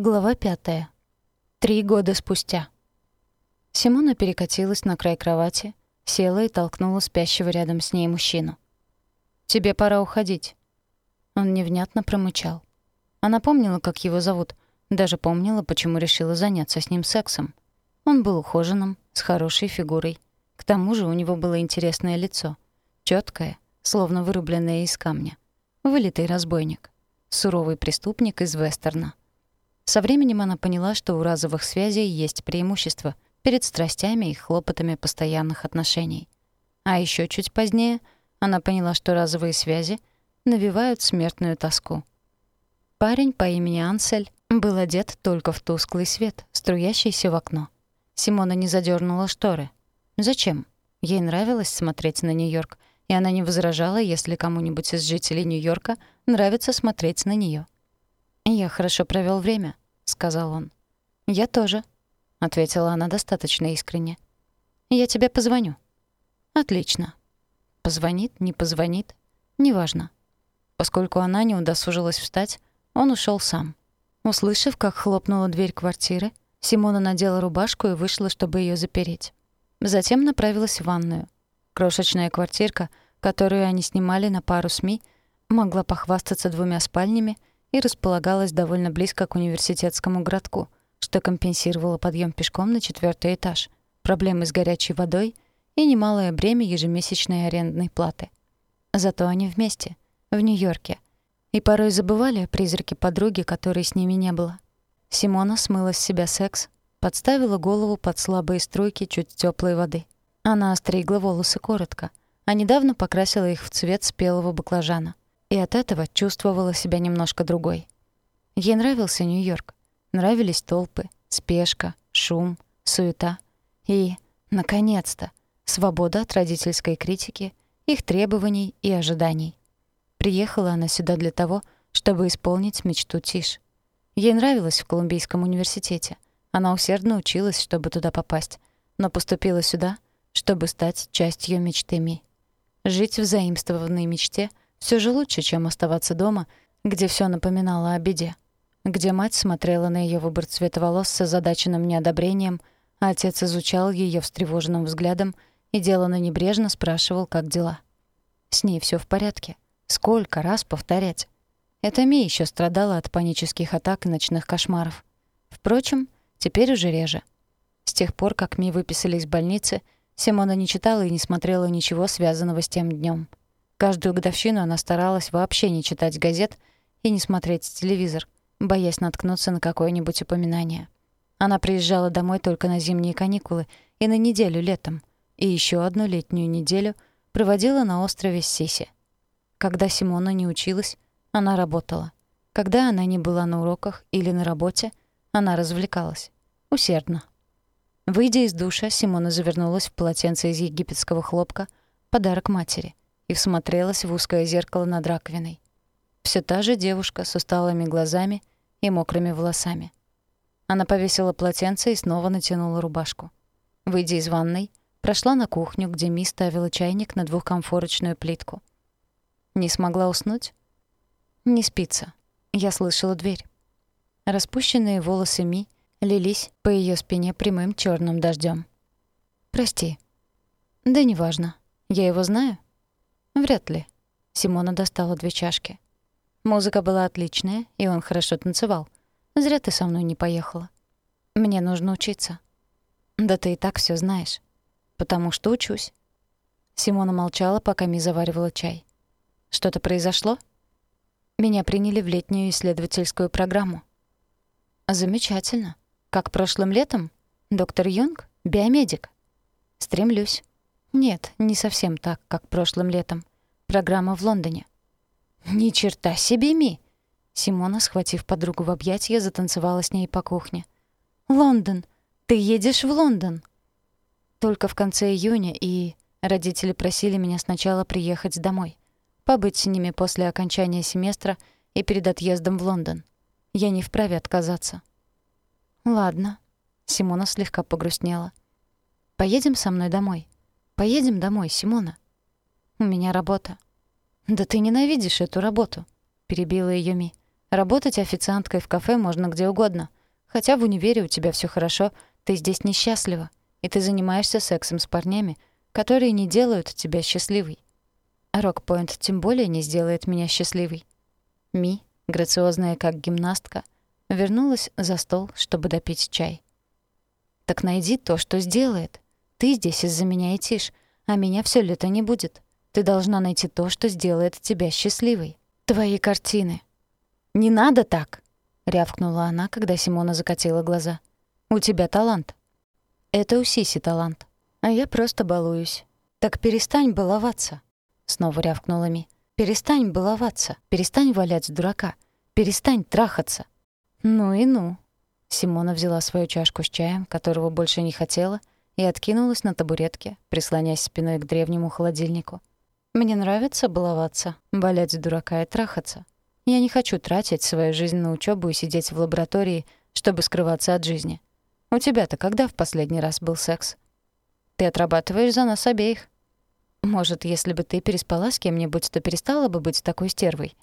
Глава пятая. Три года спустя. Симона перекатилась на край кровати, села и толкнула спящего рядом с ней мужчину. «Тебе пора уходить». Он невнятно промычал. Она помнила, как его зовут, даже помнила, почему решила заняться с ним сексом. Он был ухоженным, с хорошей фигурой. К тому же у него было интересное лицо. чёткое, словно вырубленное из камня. Вылитый разбойник. Суровый преступник из вестерна. Со временем она поняла, что у разовых связей есть преимущество перед страстями и хлопотами постоянных отношений. А еще чуть позднее она поняла, что разовые связи навевают смертную тоску. Парень по имени Ансель был одет только в тусклый свет, струящийся в окно. Симона не задернула шторы. Зачем? Ей нравилось смотреть на Нью-Йорк, и она не возражала, если кому-нибудь из жителей Нью-Йорка нравится смотреть на нее. «Я хорошо провел время», — сказал он. «Я тоже», — ответила она достаточно искренне. «Я тебе позвоню». «Отлично». Позвонит, не позвонит, неважно. Поскольку она не удосужилась встать, он ушел сам. Услышав, как хлопнула дверь квартиры, Симона надела рубашку и вышла, чтобы ее запереть. Затем направилась в ванную. Крошечная квартирка, которую они снимали на пару СМИ, могла похвастаться двумя спальнями и располагалась довольно близко к университетскому городку, что компенсировало подъем пешком на четвертый этаж, проблемы с горячей водой и немалое бремя ежемесячной арендной платы. Зато они вместе, в Нью-Йорке, и порой забывали о призраке подруги, которой с ними не было. Симона смыла с себя секс, подставила голову под слабые струйки чуть теплой воды. Она остригла волосы коротко, а недавно покрасила их в цвет спелого баклажана — и от этого чувствовала себя немножко другой. Ей нравился Нью-Йорк. Нравились толпы, спешка, шум, суета. И, наконец-то, свобода от родительской критики, их требований и ожиданий. Приехала она сюда для того, чтобы исполнить мечту Тиш. Ей нравилось в Колумбийском университете. Она усердно училась, чтобы туда попасть, но поступила сюда, чтобы стать частью мечты Ми. Жить в заимствованной мечте — все же лучше, чем оставаться дома, где все напоминало о беде. Где мать смотрела на ее выбор цвета волос с озадаченным неодобрением, а отец изучал ее встревоженным взглядом и делано небрежно спрашивал, как дела. С ней все в порядке. Сколько раз повторять? Это Ми еще страдала от панических атак и ночных кошмаров. Впрочем, теперь уже реже. С тех пор, как Ми выписали из больницы, Симона не читала и не смотрела ничего, связанного с тем днем. Каждую годовщину она старалась вообще не читать газет и не смотреть телевизор, боясь наткнуться на какое-нибудь упоминание. Она приезжала домой только на зимние каникулы и на неделю летом, и еще одну летнюю неделю проводила на острове Сиси. Когда Симона не училась, она работала. Когда она не была на уроках или на работе, она развлекалась. Усердно. Выйдя из душа, Симона завернулась в полотенце из египетского хлопка, подарок матери и всмотрелась в узкое зеркало над раковиной. Всё та же девушка с усталыми глазами и мокрыми волосами. Она повесила полотенце и снова натянула рубашку. Выйдя из ванной, прошла на кухню, где Ми ставила чайник на двухкомфорочную плитку. Не смогла уснуть? Не спится. Я слышала дверь. Распущенные волосы Ми лились по её спине прямым чёрным дождём. «Прости». «Да неважно. Я его знаю?» «Вряд ли». Симона достала две чашки. Музыка была отличная, и он хорошо танцевал. Зря ты со мной не поехала. Мне нужно учиться. Да ты и так все знаешь. Потому что учусь. Симона молчала, пока Ми заваривала чай. Что-то произошло? Меня приняли в летнюю исследовательскую программу. Замечательно. Как прошлым летом? Доктор Юнг? Биомедик? Стремлюсь. Нет, не совсем так, как прошлым летом. Программа в Лондоне. Ни черта себе, Ми! Симона, схватив подругу в объятия, затанцевала с ней по кухне. «Лондон! Ты едешь в Лондон!» Только в конце июня, и родители просили меня сначала приехать домой, побыть с ними после окончания семестра и перед отъездом в Лондон. Я не вправе отказаться. «Ладно». Симона слегка погрустнела. «Поедем со мной домой?» Поедем домой, Симона. У меня работа. Да ты ненавидишь эту работу, перебила её Ми. Работать официанткой в кафе можно где угодно. Хотя в универе у тебя все хорошо, ты здесь несчастлива, и ты занимаешься сексом с парнями, которые не делают тебя счастливой. Рокпоинт тем более не сделает меня счастливой. Ми, грациозная как гимнастка, вернулась за стол, чтобы допить чай. «Так найди то, что сделает. Ты здесь из-за меня и тишь, а меня все лето не будет. Ты должна найти то, что сделает тебя счастливой. Твои картины, «Не надо так!» — рявкнула она, когда Симона закатила глаза. «У тебя талант». «Это у Сиси талант. А я просто балуюсь». «Так перестань баловаться!» — снова рявкнула Ми. «Перестань баловаться, перестань валять дурака, перестань трахаться». «Ну и ну». Симона взяла свою чашку с чаем, которого больше не хотела, и откинулась на табуретке, прислонясь спиной к древнему холодильнику. «Мне нравится баловаться, валять дурака и трахаться. Я не хочу тратить свою жизнь на учебу и сидеть в лаборатории, чтобы скрываться от жизни. У тебя-то когда в последний раз был секс? Ты отрабатываешь за нас обеих. Может, если бы ты переспала с кем-нибудь, то перестала бы быть такой стервой.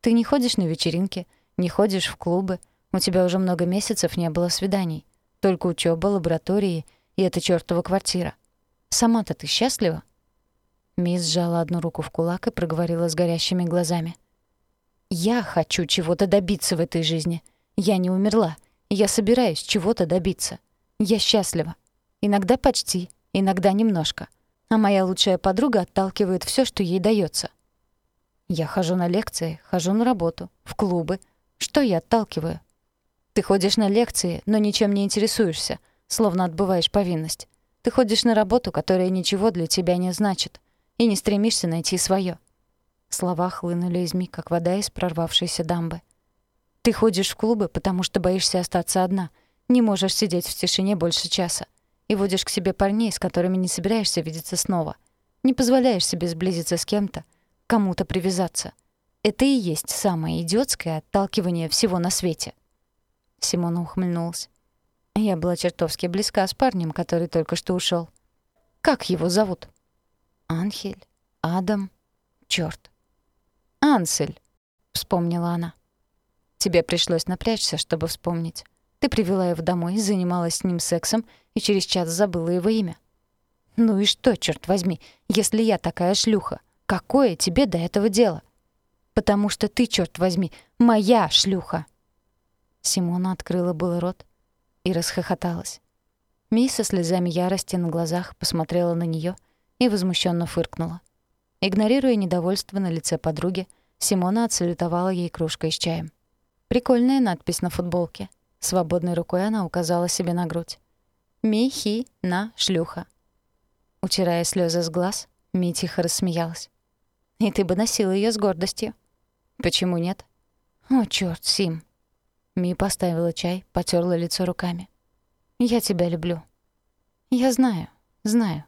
Ты не ходишь на вечеринки, не ходишь в клубы, у тебя уже много месяцев не было свиданий. Только учеба, лаборатории и эта чёртова квартира. Сама-то ты счастлива?» Мисс сжала одну руку в кулак и проговорила с горящими глазами. — я хочу чего-то добиться в этой жизни. Я не умерла. Я собираюсь чего-то добиться. Я счастлива. Иногда почти, иногда немножко. А моя лучшая подруга отталкивает все, что ей дается. Я хожу на лекции, хожу на работу, в клубы. Что я отталкиваю? Ты ходишь на лекции, но ничем не интересуешься, словно отбываешь повинность. Ты ходишь на работу, которая ничего для тебя не значит, и не стремишься найти свое. Слова хлынули из Ми, как вода из прорвавшейся дамбы. «Ты ходишь в клубы, потому что боишься остаться одна. Не можешь сидеть в тишине больше часа. И водишь к себе парней, с которыми не собираешься видеться снова. Не позволяешь себе сблизиться с кем-то, кому-то привязаться. Это и есть самое идиотское отталкивание всего на свете». Симона ухмыльнулась. Я была чертовски близка с парнем, который только что ушел. «Как его зовут?» «Анхель? Адам? Чёрт, «Ансель», — вспомнила она. «Тебе пришлось напрячься, чтобы вспомнить. Ты привела его домой, занималась с ним сексом и через час забыла его имя. Ну и что, черт возьми, если я такая шлюха? Какое тебе до этого дело? Потому что ты, черт возьми, моя шлюха!» Симона открыла был рот и расхохоталась. Ми со слезами ярости на глазах посмотрела на нее и возмущенно фыркнула. Игнорируя недовольство на лице подруги, Симона отсалютовала ей кружкой с чаем. Прикольная надпись на футболке. Свободной рукой она указала себе на грудь. «Ми-хи на шлюха». Утирая слезы с глаз, Ми тихо рассмеялась. «И ты бы носила ее с гордостью». «Почему нет?» «О, чёрт, Сим». Ми поставила чай, потерла лицо руками. «Я тебя люблю». «Я знаю, знаю.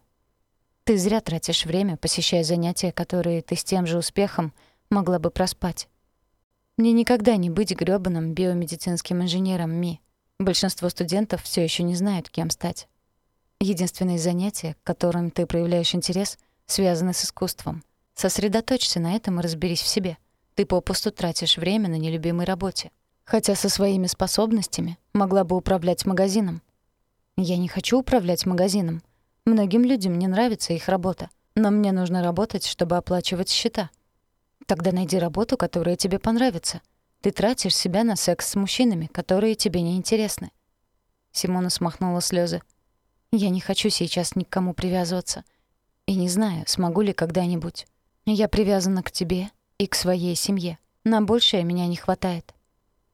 Ты зря тратишь время, посещая занятия, которые ты с тем же успехом могла бы проспать. Мне никогда не быть грёбаным биомедицинским инженером МИ. Большинство студентов все еще не знают, кем стать. Единственные занятия, к которым ты проявляешь интерес, связаны с искусством. Сосредоточься на этом и разберись в себе. Ты попусту тратишь время на нелюбимой работе. Хотя со своими способностями могла бы управлять магазином. Я не хочу управлять магазином. Многим людям не нравится их работа, но мне нужно работать, чтобы оплачивать счета. Тогда найди работу, которая тебе понравится. Ты тратишь себя на секс с мужчинами, которые тебе не интересны. Симона смахнула слезы. Я не хочу сейчас ни к кому привязываться. И не знаю, смогу ли когда-нибудь. Я привязана к тебе и к своей семье. На большее меня не хватает.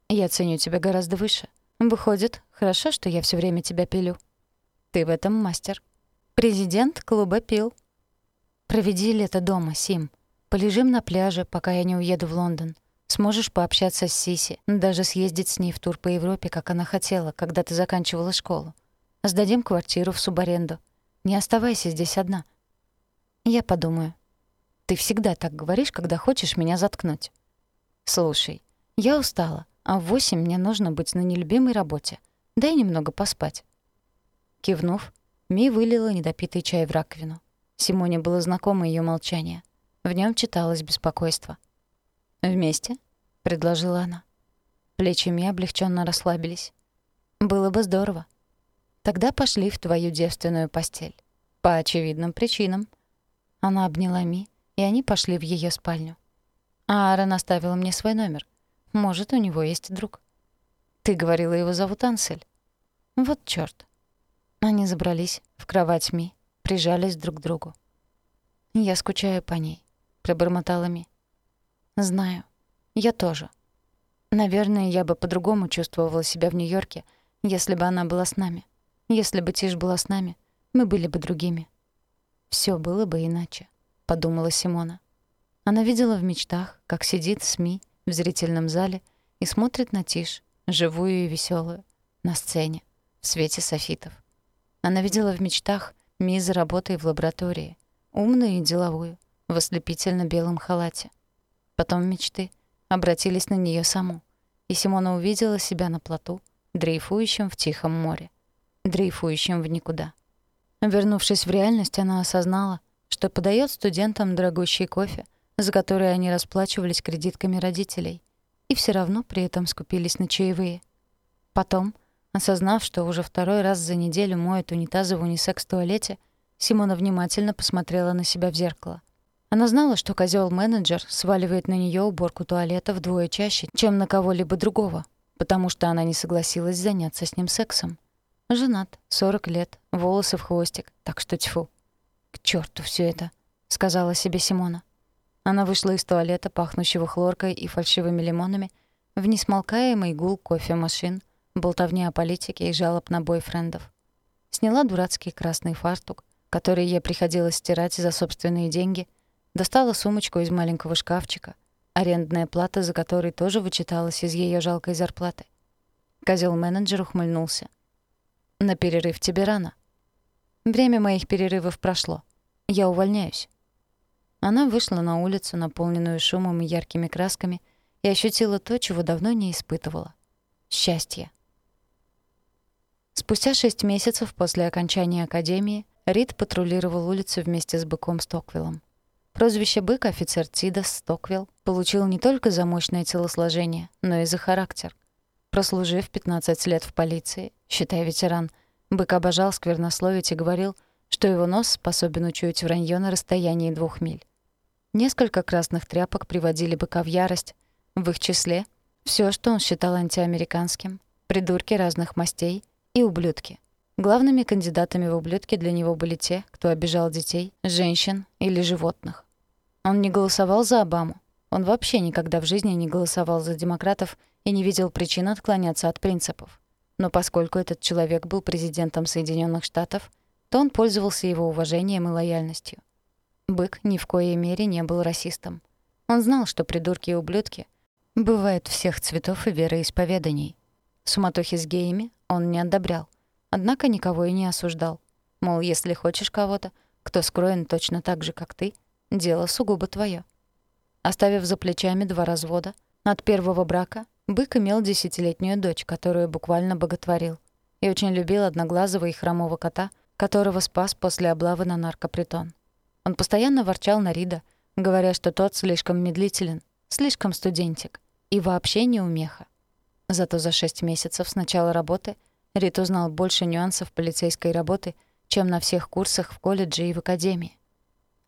Я ценю тебя гораздо выше. Выходит, хорошо, что я все время тебя пилю. Ты в этом мастер. Президент клуба пил. Проведи лето дома, Сим. Полежим на пляже, пока я не уеду в Лондон. Сможешь пообщаться с Сиси, даже съездить с ней в тур по Европе, как она хотела, когда ты заканчивала школу. Сдадим квартиру в субаренду. Не оставайся здесь одна. Я подумаю. Ты всегда так говоришь, когда хочешь меня заткнуть. Слушай, я устала, а в восемь мне нужно быть на нелюбимой работе. Дай немного поспать. Кивнув, Ми вылила недопитый чай в раковину. Симоне было знакомо ее молчание. В нем читалось беспокойство. «Вместе?» — предложила она. Плечи Ми облегченно расслабились. «Было бы здорово. Тогда пошли в твою девственную постель. По очевидным причинам». Она обняла Ми, и они пошли в ее спальню. А Аарон оставил мне свой номер. Может, у него есть друг. Ты говорила, его зовут Ансель. Вот чёрт. Они забрались в кровать Ми, прижались друг к другу. «Я скучаю по ней», — пробормотала Ми. «Знаю. Я тоже. Наверное, я бы по-другому чувствовала себя в Нью-Йорке, если бы она была с нами. Если бы Тиш была с нами, мы были бы другими. Всё было бы иначе», — подумала Симона. Она видела в мечтах, как сидит СМИ в зрительном зале и смотрит на Тиш, живую и веселую, на сцене, в свете софитов. Она видела в мечтах Ми за работой в лаборатории, умную и деловую, в ослепительно-белом халате. Потом мечты обратились на нее саму, и Симона увидела себя на плоту, дрейфующем в тихом море, дрейфующем в никуда. Вернувшись в реальность, она осознала, что подает студентам дорогущий кофе, за который они расплачивались кредитками родителей, и все равно при этом скупились на чаевые. Потом, осознав, что уже второй раз за неделю моет унитазы в унисекс-туалете, Симона внимательно посмотрела на себя в зеркало. Она знала, что козел менеджер сваливает на нее уборку туалета вдвое чаще, чем на кого-либо другого, потому что она не согласилась заняться с ним сексом. Женат, 40 лет, волосы в хвостик, так что тьфу. «К черту все это», — сказала себе Симона. Она вышла из туалета, пахнущего хлоркой и фальшивыми лимонами, в несмолкаемый гул кофемашин, болтовни о политике и жалоб на бойфрендов. Сняла дурацкий красный фартук, который ей приходилось стирать за собственные деньги, достала сумочку из маленького шкафчика, арендная плата за которой тоже вычиталась из ее жалкой зарплаты. Козел-менеджер ухмыльнулся. «На перерыв тебе рано». «Время моих перерывов прошло. Я увольняюсь». Она вышла на улицу, наполненную шумом и яркими красками, и ощутила то, чего давно не испытывала — счастье. Спустя шесть месяцев после окончания академии Рид патрулировал улицу вместе с быком Стоквиллом. Прозвище «бык» офицер Тидас Стоквилл получил не только за мощное телосложение, но и за характер. Прослужив 15 лет в полиции, считай ветеран, бык обожал сквернословить и говорил, что его нос способен учуять вранье на расстоянии двух миль. Несколько красных тряпок приводили быка в ярость, в их числе все, что он считал антиамериканским, придурки разных мастей и ублюдки. Главными кандидатами в ублюдки для него были те, кто обижал детей, женщин или животных. Он не голосовал за Обаму. Он вообще никогда в жизни не голосовал за демократов и не видел причин отклоняться от принципов. Но поскольку этот человек был президентом Соединенных Штатов, то он пользовался его уважением и лояльностью. Бык ни в коей мере не был расистом. Он знал, что придурки и ублюдки бывают всех цветов и вероисповеданий. Суматохи с геями он не одобрял, однако никого и не осуждал. Мол, если хочешь кого-то, кто скроен точно так же, как ты, дело сугубо твое. Оставив за плечами два развода, от первого брака Бык имел десятилетнюю дочь, которую буквально боготворил, и очень любил одноглазого и хромого кота — которого спас после облавы на наркопритон. Он постоянно ворчал на Рида, говоря, что тот слишком медлителен, слишком студентик и вообще не умеха. Зато за шесть месяцев с начала работы Рид узнал больше нюансов полицейской работы, чем на всех курсах в колледже и в академии.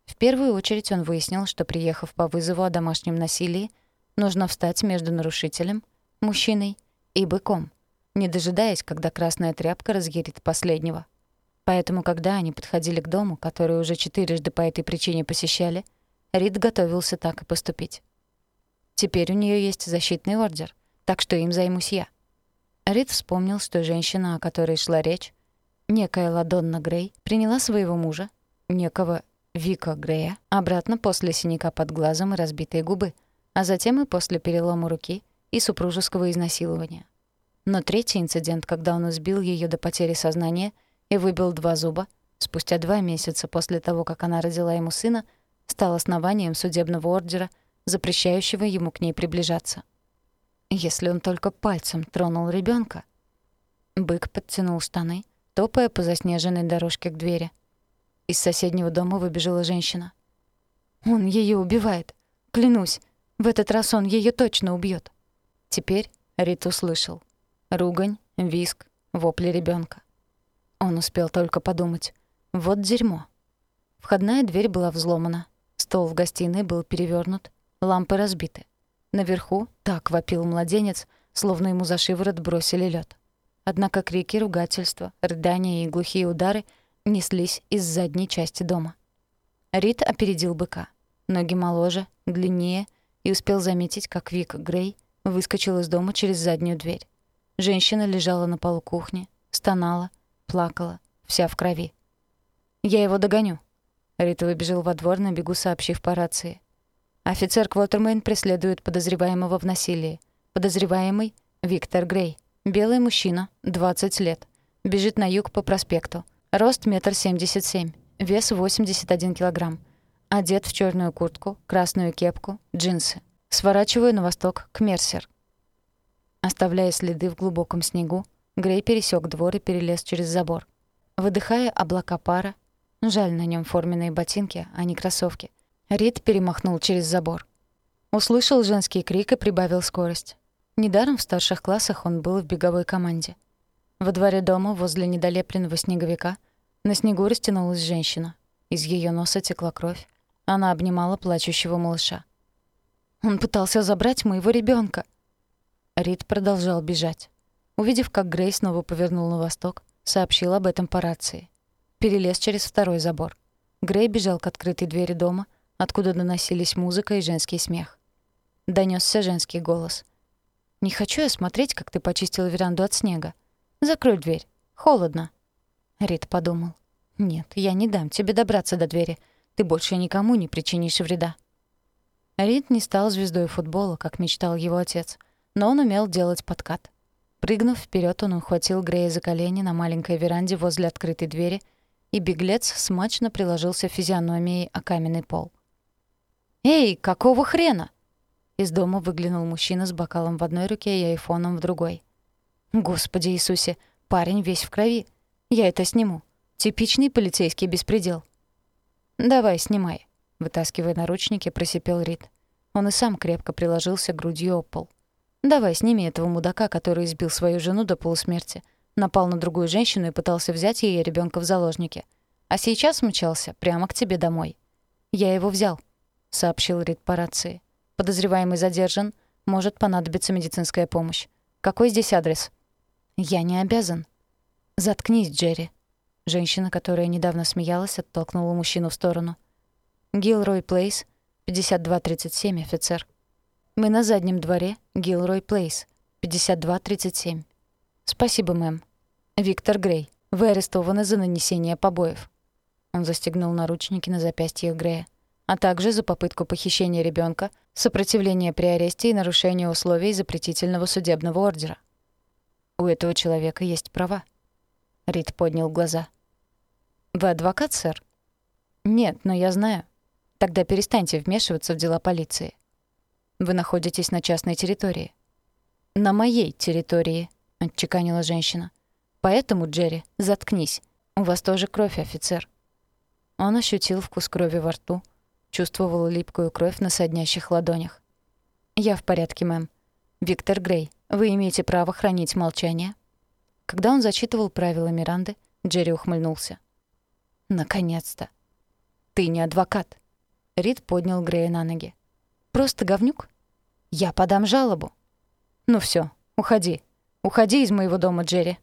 В первую очередь он выяснил, что, приехав по вызову о домашнем насилии, нужно встать между нарушителем, мужчиной, и быком, не дожидаясь, когда красная тряпка разъярит последнего — Поэтому, когда они подходили к дому, который уже четырежды по этой причине посещали, Рид готовился так и поступить. Теперь у нее есть защитный ордер, так что им займусь я. Рид вспомнил, что женщина, о которой шла речь, некая Ладонна Грей, приняла своего мужа, некого Вика Грея, обратно после синяка под глазом и разбитой губы, а затем и после перелома руки и супружеского изнасилования. Но третий инцидент, когда он избил ее до потери сознания — и выбил два зуба, спустя два месяца после того, как она родила ему сына, стал основанием судебного ордера, запрещающего ему к ней приближаться. Если он только пальцем тронул ребенка, Бык подтянул штаны, топая по заснеженной дорожке к двери. Из соседнего дома выбежала женщина. «Он ее убивает. Клянусь, в этот раз он ее точно убьет. Теперь Рит услышал. Ругань, виск, вопли ребенка. Он успел только подумать. Вот дерьмо. Входная дверь была взломана. Стол в гостиной был перевернут, лампы разбиты. Наверху так вопил младенец, словно ему за шиворот бросили лед. Однако крики, ругательства, рыдания и глухие удары неслись из задней части дома. Рид опередил быка. Ноги моложе, длиннее, и успел заметить, как Вик Грей выскочил из дома через заднюю дверь. Женщина лежала на полу кухни, стонала, плакала, вся в крови. «Я его догоню». Рита выбежал во двор на бегу, сообщив по рации. Офицер Квотермейн преследует подозреваемого в насилии. Подозреваемый — Виктор Грей. Белый мужчина, 20 лет. Бежит на юг по проспекту. Рост метр семьдесят семь. Вес 81 килограмм. Одет в черную куртку, красную кепку, джинсы. Сворачиваю на восток, к Мерсер. Оставляя следы в глубоком снегу, Грей пересек двор и перелез через забор. Выдыхая облака пара, жаль на нем форменные ботинки, а не кроссовки, Рид перемахнул через забор. Услышал женский крик и прибавил скорость. Недаром в старших классах он был в беговой команде. Во дворе дома, возле недолепленного снеговика, на снегу растянулась женщина. Из ее носа текла кровь. Она обнимала плачущего малыша. «Он пытался забрать моего ребенка. Рид продолжал бежать. Увидев, как Грей снова повернул на восток, сообщил об этом по рации. Перелез через второй забор. Грей бежал к открытой двери дома — откуда доносились музыка и женский смех. Донёсся женский голос. «Не хочу я смотреть, как ты почистила веранду от снега. Закрой дверь. Холодно». Рид подумал. «Нет, я не дам тебе добраться до двери. Ты больше никому не причинишь вреда». Рид не стал звездой футбола, как мечтал его отец, но он умел делать подкат. Прыгнув вперед, он ухватил Грея за колени на маленькой веранде возле открытой двери, и беглец смачно приложился физиономией о каменный пол. «Эй, какого хрена?» Из дома выглянул мужчина с бокалом в одной руке и айфоном в другой. «Господи Иисусе, парень весь в крови. Я это сниму. Типичный полицейский беспредел». «Давай, снимай», — вытаскивая наручники, просипел Рид. Он и сам крепко приложился грудью об пол. «Давай, сними этого мудака, который избил свою жену до полусмерти, напал на другую женщину и пытался взять ее ребенка в заложники. А сейчас мчался прямо к тебе домой. Я его взял. — сообщил Рид по рации. «Подозреваемый задержан. Может понадобиться медицинская помощь. Какой здесь адрес?» «Я не обязан». «Заткнись, Джерри». Женщина, которая недавно смеялась, оттолкнула мужчину в сторону. «Гилрой Плейс, 5237, офицер». «Мы на заднем дворе, Гилрой Плейс, 5237». «Спасибо, мэм». «Виктор Грей, вы арестованы за нанесение побоев». Он застегнул наручники на запястьях Грея а также за попытку похищения ребенка, сопротивление при аресте и нарушение условий запретительного судебного ордера. У этого человека есть права. Рид поднял глаза. «Вы адвокат, сэр?» «Нет, но я знаю. Тогда перестаньте вмешиваться в дела полиции. Вы находитесь на частной территории». «На моей территории», — отчеканила женщина. «Поэтому, Джерри, заткнись. У вас тоже кровь, офицер». Он ощутил вкус крови во рту, Чувствовал липкую кровь на соднящих ладонях. «Я в порядке, мэм. Виктор Грей, вы имеете право хранить молчание». Когда он зачитывал правила Миранды, Джерри ухмыльнулся. «Наконец-то!» «Ты не адвокат!» Рид поднял Грея на ноги. «Просто говнюк? Я подам жалобу!» «Ну все, уходи. Уходи из моего дома, Джерри!»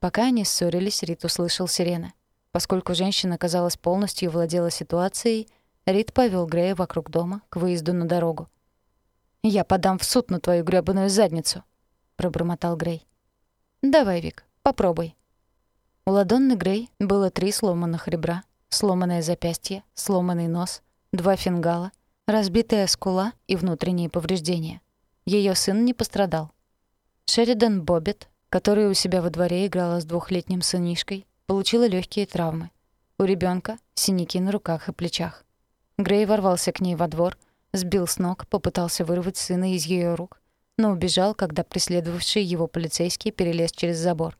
Пока они ссорились, Рид услышал сирены. Поскольку женщина, казалось, полностью владела ситуацией, Рид повел Грея вокруг дома к выезду на дорогу. «Я подам в суд на твою грёбаную задницу», — пробормотал Грей. «Давай, Вик, попробуй». У Ладонны Грей было три сломанных ребра, сломанное запястье, сломанный нос, два фингала, разбитая скула и внутренние повреждения. Ее сын не пострадал. Шеридан Боббит, которая у себя во дворе играла с двухлетним сынишкой, получила легкие травмы. У ребенка синяки на руках и плечах. Грей ворвался к ней во двор, сбил с ног, попытался вырвать сына из ее рук, но убежал, когда преследовавший его полицейский перелез через забор.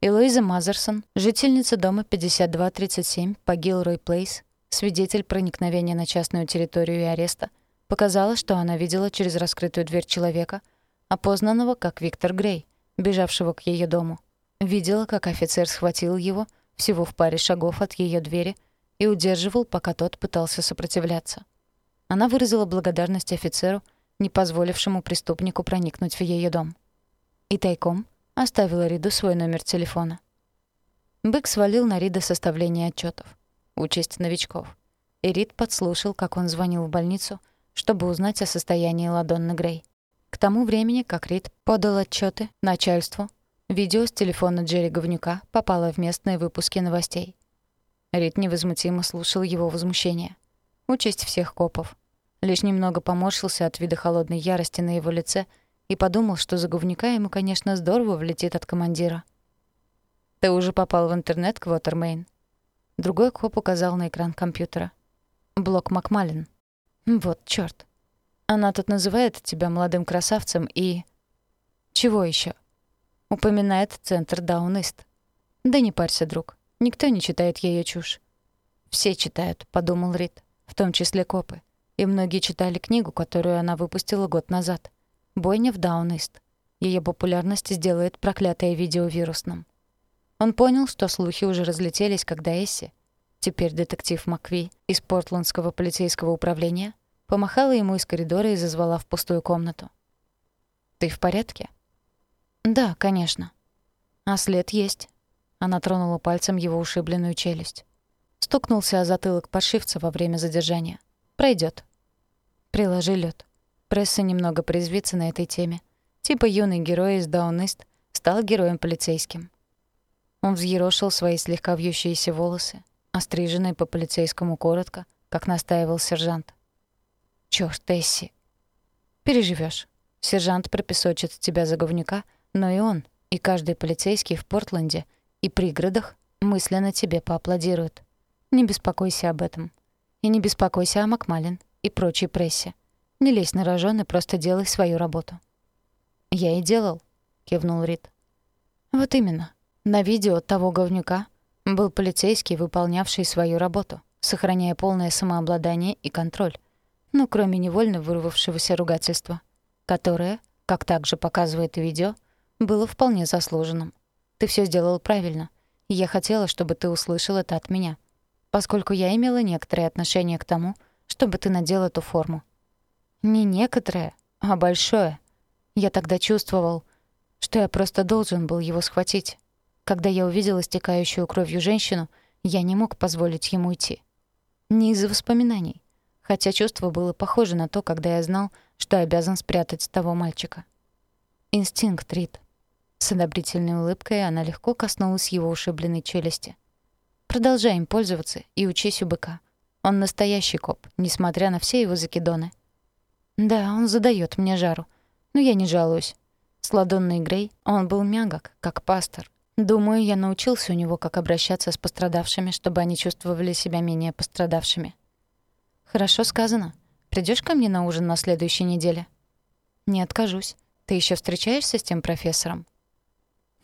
Элоиза Мазерсон, жительница дома 5237 по Гилрой Плейс, свидетель проникновения на частную территорию и ареста, показала, что она видела через раскрытую дверь человека, опознанного как Виктор Грей, бежавшего к ее дому. Видела, как офицер схватил его всего в паре шагов от ее двери и удерживал, пока тот пытался сопротивляться. Она выразила благодарность офицеру, не позволившему преступнику проникнуть в ее дом. И тайком оставила Риду свой номер телефона. Бык свалил на Рида составление отчетов. Участь новичков. И Рид подслушал, как он звонил в больницу, чтобы узнать о состоянии Ладонны Грей. К тому времени, как Рид подал отчеты начальству, видео с телефона Джерри Говнюка попало в местные выпуски новостей. Рид невозмутимо слушал его возмущение. Участь всех копов. Лишь немного поморщился от вида холодной ярости на его лице и подумал, что за говнюка ему, конечно, здорово влетит от командира. «Ты уже попал в интернет, Квотермейн?» Другой коп указал на экран компьютера. «Блок Макмалин». «Вот чёрт. Она тут называет тебя молодым красавцем и...» «Чего ещё?» Упоминает центр Даунист. «Да не парься, друг. Никто не читает её чушь». «Все читают», — подумал Рид, в том числе копы. И многие читали книгу, которую она выпустила год назад. «Бойня в Даунист». Её популярность сделает проклятое видео вирусным. Он понял, что слухи уже разлетелись, когда Эсси, теперь детектив Макви из Портландского полицейского управления, помахала ему из коридора и зазвала в пустую комнату. «Ты в порядке?» «Да, конечно». «А след есть». Она тронула пальцем его ушибленную челюсть. Стукнулся о затылок паршивца во время задержания. Пройдет. Приложи лед. Пресса немного призвится на этой теме. Типа юный герой из Даунист стал героем полицейским. Он взъерошил свои слегка вьющиеся волосы, остриженные по полицейскому коротко, как настаивал сержант. «Чёрт, Тесси!» «Переживёшь. Сержант пропесочит тебя за говнюка, но и он, и каждый полицейский в Портленде и пригородах мысленно тебе поаплодируют. Не беспокойся об этом. И не беспокойся о Макмалин и прочей прессе. Не лезь на рожон и просто делай свою работу». «Я и делал», — кивнул Рид. «Вот именно. На видео того говнюка был полицейский, выполнявший свою работу, сохраняя полное самообладание и контроль, ну, кроме невольно вырвавшегося ругательства, которое, как также показывает видео, было вполне заслуженным. Ты все сделал правильно, и я хотела, чтобы ты услышал это от меня, поскольку я имела некоторое отношение к тому, чтобы ты надел эту форму. Не некоторое, а большое. Я тогда чувствовал, что я просто должен был его схватить, когда я увидела истекающую кровью женщину, я не мог позволить ему уйти. Не из-за воспоминаний, хотя чувство было похоже на то, когда я знал, что обязан спрятать того мальчика. Инстинкт, Рит. С одобрительной улыбкой она легко коснулась его ушибленной челюсти. Продолжай им пользоваться и учись у быка. Он настоящий коп, несмотря на все его закидоны. Да, он задает мне жару, но я не жалуюсь. С ладонной Грей он был мягок, как пастор, Думаю, я научился у него, как обращаться с пострадавшими, чтобы они чувствовали себя менее пострадавшими. Хорошо сказано. Придешь ко мне на ужин на следующей неделе? Не откажусь. Ты еще встречаешься с тем профессором?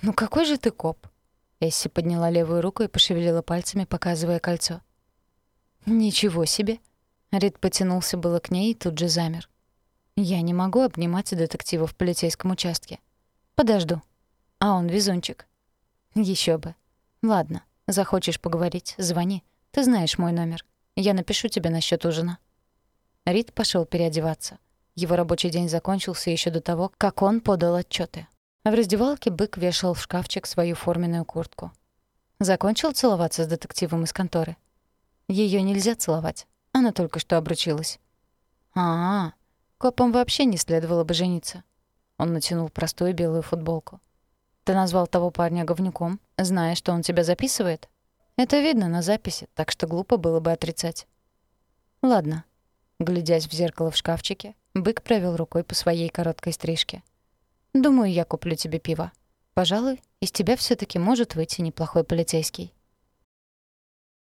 Ну какой же ты коп? Эсси подняла левую руку и пошевелила пальцами, показывая кольцо. Ничего себе. Рид потянулся было к ней и тут же замер. Я не могу обнимать детектива в полицейском участке. Подожду. А он везунчик. Еще бы. Ладно, захочешь поговорить, звони. Ты знаешь мой номер. Я напишу тебе насчет ужина. Рид пошел переодеваться. Его рабочий день закончился еще до того, как он подал отчеты. В раздевалке бык вешал в шкафчик свою форменную куртку. Закончил целоваться с детективом из конторы. Ее нельзя целовать. Она только что обручилась. А, -а, а копам вообще не следовало бы жениться. Он натянул простую белую футболку. Ты назвал того парня говнюком, зная, что он тебя записывает? Это видно на записи, так что глупо было бы отрицать. Ладно. Глядясь в зеркало в шкафчике, бык провел рукой по своей короткой стрижке. Думаю, я куплю тебе пиво. Пожалуй, из тебя все таки может выйти неплохой полицейский.